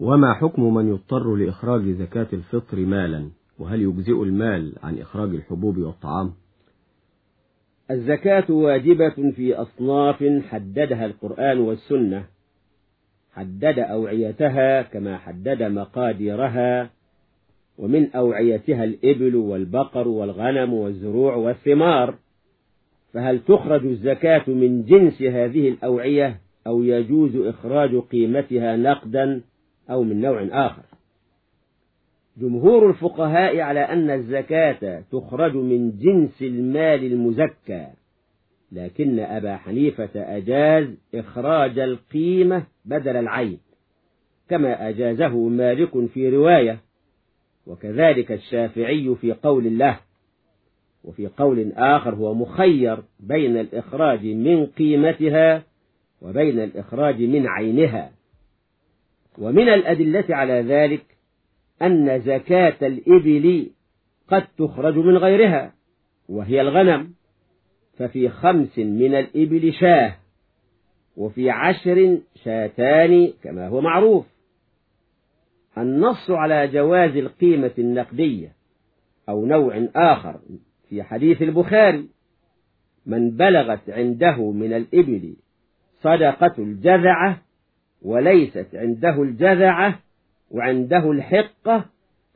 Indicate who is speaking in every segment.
Speaker 1: وما حكم من يضطر لإخراج زكاة الفطر مالا؟ وهل يجزئ المال عن إخراج الحبوب والطعام؟
Speaker 2: الزكاة واجبة في أصناف حددها القرآن والسنة. حدد أوعيتها كما حدد مقاديرها ومن أوعيتها الإبل والبقر والغنم والزروع والثمار. فهل تخرج الزكاة من جنس هذه الأوعية أو يجوز إخراج قيمتها نقدا؟ أو من نوع آخر. جمهور الفقهاء على أن الزكاة تخرج من جنس المال المزكى لكن أبا حنيفة أجاز إخراج القيمة بدل العين كما أجازه مالك في رواية وكذلك الشافعي في قول الله وفي قول آخر هو مخير بين الإخراج من قيمتها وبين الإخراج من عينها. ومن الأدلة على ذلك أن زكاة الإبل قد تخرج من غيرها وهي الغنم. ففي خمس من الإبل شاة وفي عشر شاتان كما هو معروف. النص على جواز القيمة النقدية أو نوع آخر في حديث البخاري من بلغت عنده من الإبل صدقة الجذعة وليست عنده الجذعة وعنده الحقة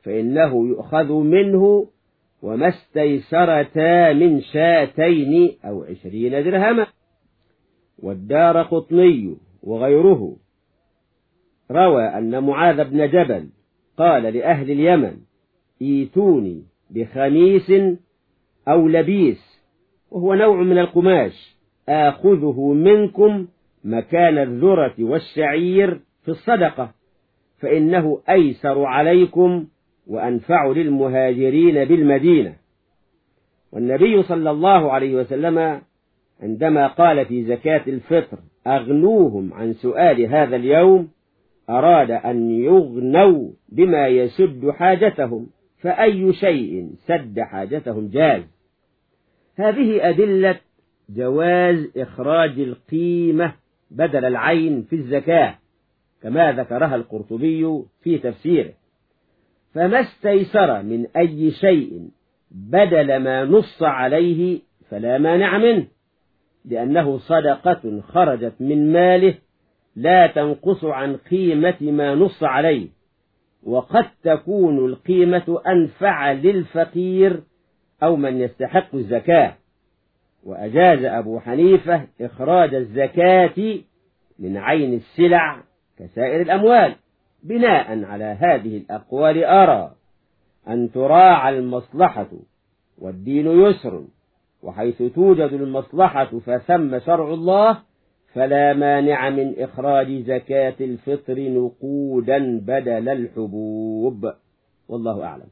Speaker 2: فإنه يؤخذ منه وما استيسرتا من شاتين أو عشرين درهما. والدار قطني وغيره. روى أن معاذ بن جبل قال لأهل اليمن إيتوني بخميس أو لبيس وهو نوع من القماش آخذه منكم مكان الذرة والشعير في الصدقة فإنه أيسر عليكم وأنفع للمهاجرين بالمدينة. والنبي صلى الله عليه وسلم عندما قال في زكاة الفطر أغنوهم عن سؤال هذا اليوم أراد أن يغنوا بما يسد حاجتهم فأي شيء سد حاجتهم جاز. هذه أدلة جواز إخراج القيمة بدل العين في الزكاة كما ذكرها القرطبي في تفسيره. فما استيسر من أي شيء بدل ما نص عليه فلا مانع منه لأنه صدقة خرجت من ماله لا تنقص عن قيمة ما نص عليه. وقد تكون القيمة أنفع للفقير أو من يستحق الزكاة. وأجاز أبو حنيفة إخراج الزكاة من عين السلع كسائر الأموال بناء على هذه الأقوال أرى أن تراعى المصلحة والدين يسر وحيث توجد المصلحة فثم شرع الله فلا مانع من إخراج زكاة الفطر نقودا بدل الحبوب. والله أعلم.